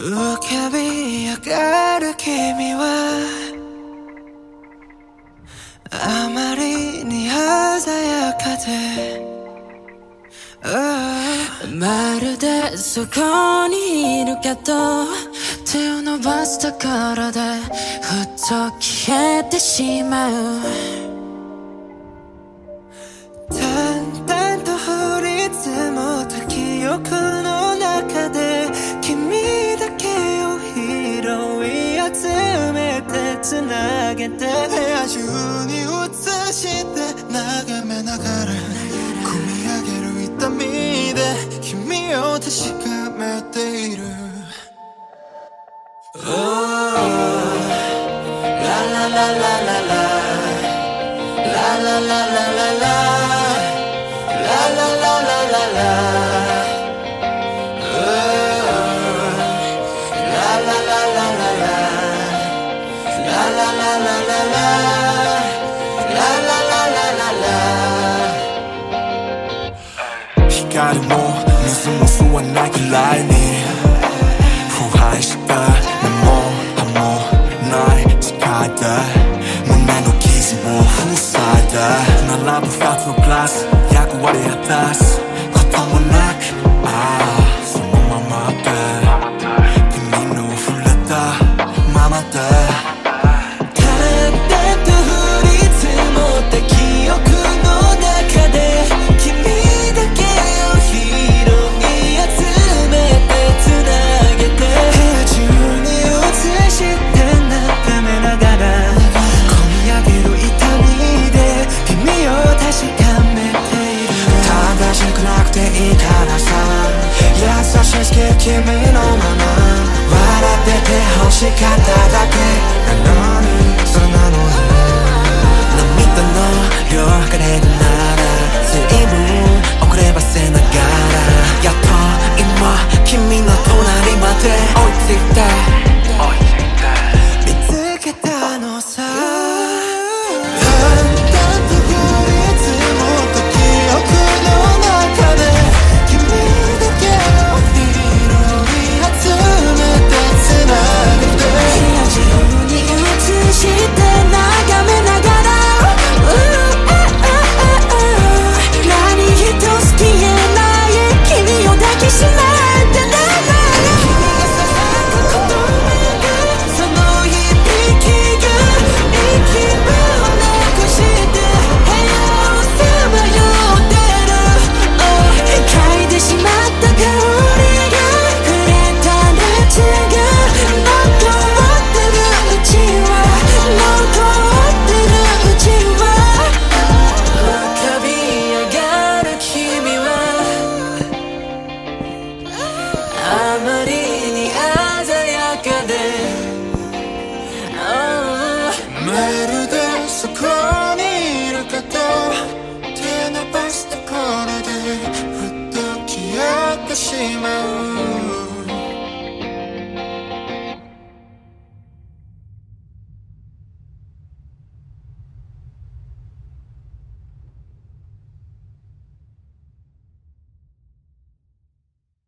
浮かび上がる君はあまりに鮮やかで、まるでそこにいるけど手を伸ばすところでふっと消えてしまう。つなげて部屋中に映して眺めながら込み上げる痛みで君を確かめている Oh, la la la la la la La la la la la la La la la la la la 光も水も吸わないくらいに腐敗した根も葉もない世界で胸の傷を塞いで並ぶ二つのグラス役割果たすこともなくくていいからさ優しすぎ君のまま。笑ってて欲しかっただけ。